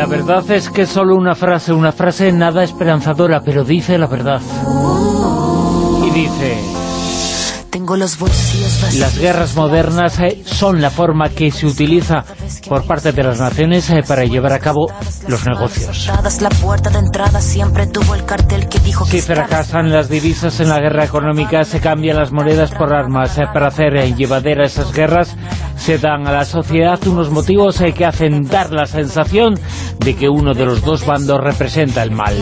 La verdad es que solo una frase, una frase nada esperanzadora, pero dice la verdad. Y dice... Tengo los bolsillos vacíos. Las guerras modernas eh, son la forma que se utiliza por parte de las naciones eh, para llevar a cabo los negocios. Si fracasan las divisas en la guerra económica, se cambian las monedas por armas. eh, Para hacer eh, llevadera esas guerras, se dan a la sociedad unos motivos que hacen dar la sensación de que uno de los dos bandos representa el mal.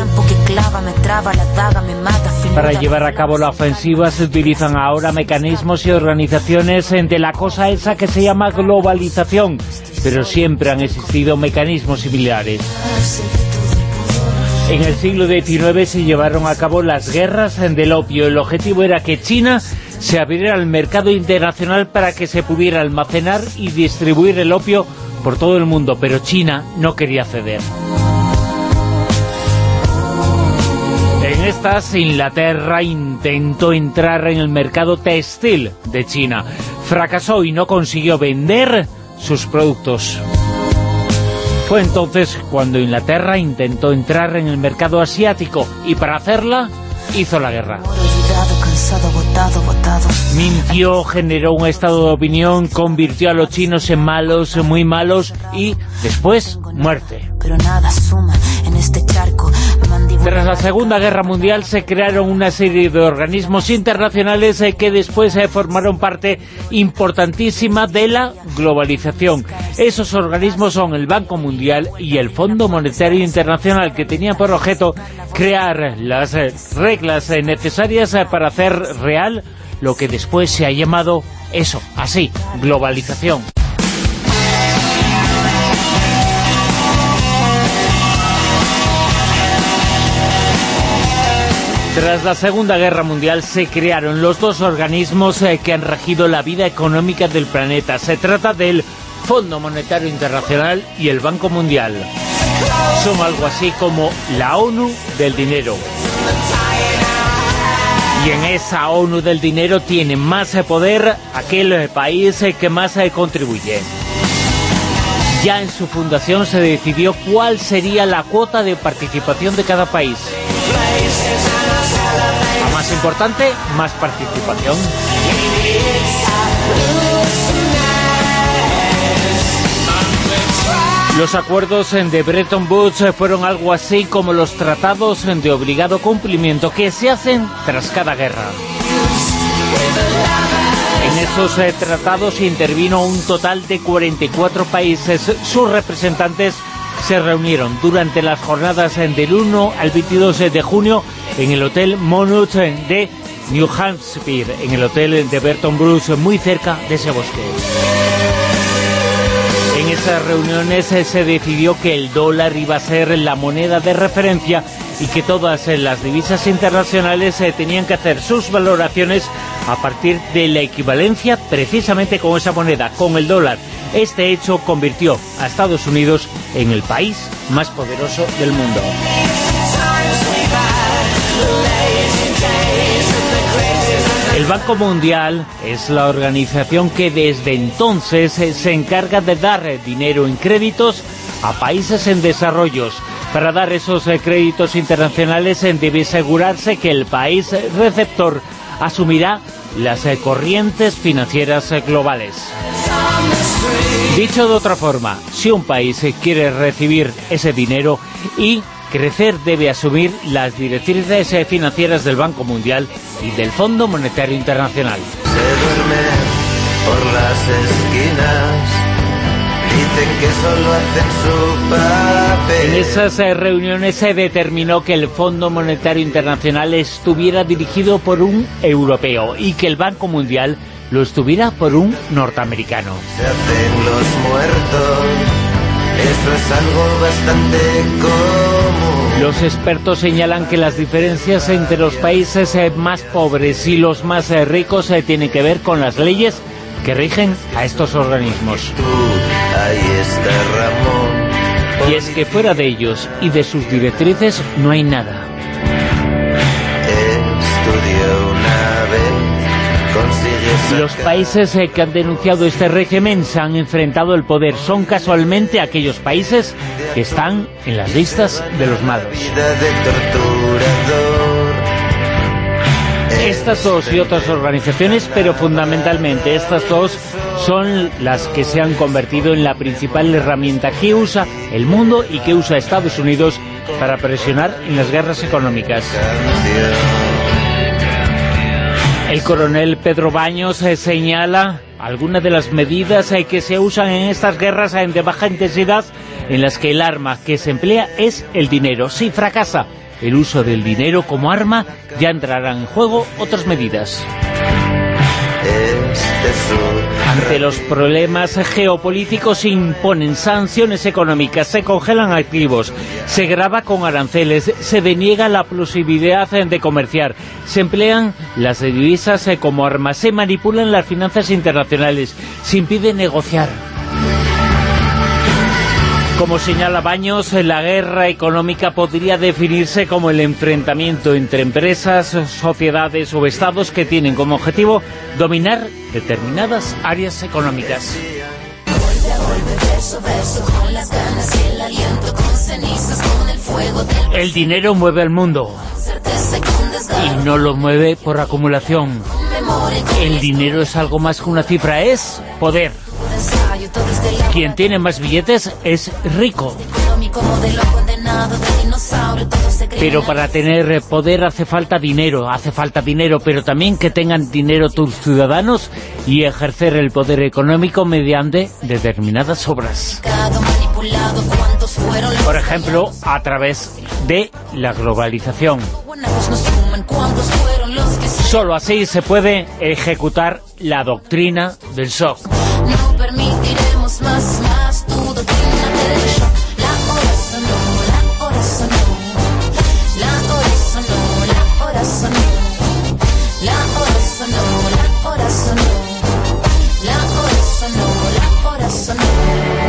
Para llevar a cabo la ofensiva se utilizan ahora mecanismos y organizaciones de la cosa esa que se llama globalización, pero siempre han existido mecanismos similares. En el siglo XIX se llevaron a cabo las guerras del opio. El objetivo era que China se abriera al mercado internacional para que se pudiera almacenar y distribuir el opio por todo el mundo, pero China no quería ceder. En estas, Inglaterra intentó entrar en el mercado textil de China. Fracasó y no consiguió vender sus productos. Fue entonces cuando Inglaterra intentó entrar en el mercado asiático y para hacerla hizo la guerra. Mintió, generó un estado de opinión, convirtió a los chinos en malos, muy malos y después muerte. Pero nada suma en este charco. Tras la Segunda Guerra Mundial se crearon una serie de organismos internacionales eh, que después eh, formaron parte importantísima de la globalización. Esos organismos son el Banco Mundial y el Fondo Monetario Internacional que tenían por objeto crear las eh, reglas necesarias para hacer real lo que después se ha llamado eso, así, globalización. Tras la Segunda Guerra Mundial se crearon los dos organismos eh, que han regido la vida económica del planeta. Se trata del Fondo Monetario Internacional y el Banco Mundial. Son algo así como la ONU del dinero. Y en esa ONU del dinero tiene más eh, poder aquel eh, país que más contribuye. Ya en su fundación se decidió cuál sería la cuota de participación de cada país. Más importante, más participación. Los acuerdos de Bretton Woods fueron algo así como los tratados de obligado cumplimiento que se hacen tras cada guerra. En esos eh, tratados intervino un total de 44 países. Sus representantes se reunieron durante las jornadas del 1 al 22 de junio en el Hotel Monmouth eh, de New Hampshire, en el hotel de Bretton Woods, muy cerca de ese bosque. En esas reuniones se decidió que el dólar iba a ser la moneda de referencia y que todas eh, las divisas internacionales eh, tenían que hacer sus valoraciones a partir de la equivalencia precisamente con esa moneda, con el dólar. Este hecho convirtió a Estados Unidos en el país más poderoso del mundo. El Banco Mundial es la organización que desde entonces eh, se encarga de dar dinero en créditos a países en desarrollos. Para dar esos eh, créditos internacionales debe asegurarse que el país receptor asumirá las eh, corrientes financieras eh, globales. Dicho de otra forma, si un país quiere recibir ese dinero y crecer debe asumir las directrices financieras del Banco Mundial y del Fondo Monetario Internacional. Se duerme por las esquinas. Dicen que solo hacen su papel. En esas eh, reuniones se determinó que el Fondo Monetario Internacional estuviera dirigido por un europeo y que el Banco Mundial lo estuviera por un norteamericano. Se hacen los muertos. Eso es algo bastante común. Los expertos señalan que las diferencias entre los países eh, más pobres y los más eh, ricos tienen que ver con las leyes que rigen a estos organismos. Y es que fuera de ellos y de sus directrices no hay nada. Los países eh, que han denunciado este régimen se han enfrentado el poder. Son casualmente aquellos países que están en las listas de los malos. Estas dos y otras organizaciones, pero fundamentalmente estas dos son las que se han convertido en la principal herramienta que usa el mundo y que usa Estados Unidos para presionar en las guerras económicas. El coronel Pedro Baños eh, señala algunas de las medidas eh, que se usan en estas guerras eh, de baja intensidad en las que el arma que se emplea es el dinero. Si fracasa el uso del dinero como arma, ya entrarán en juego otras medidas. Ante los problemas geopolíticos se imponen sanciones económicas, se congelan activos, se graba con aranceles, se deniega la posibilidad de comerciar, se emplean las divisas como armas, se manipulan las finanzas internacionales, se impide negociar. Como señala Baños, la guerra económica podría definirse como el enfrentamiento entre empresas, sociedades o estados que tienen como objetivo dominar determinadas áreas económicas. El dinero mueve al mundo y no lo mueve por acumulación. El dinero es algo más que una cifra, es poder. Quien tiene más billetes es rico. Pero para tener poder hace falta dinero, hace falta dinero, pero también que tengan dinero tus ciudadanos y ejercer el poder económico mediante determinadas obras. Por ejemplo, a través de la globalización. Solo así se puede ejecutar la doctrina del shock. No permitiremos más, más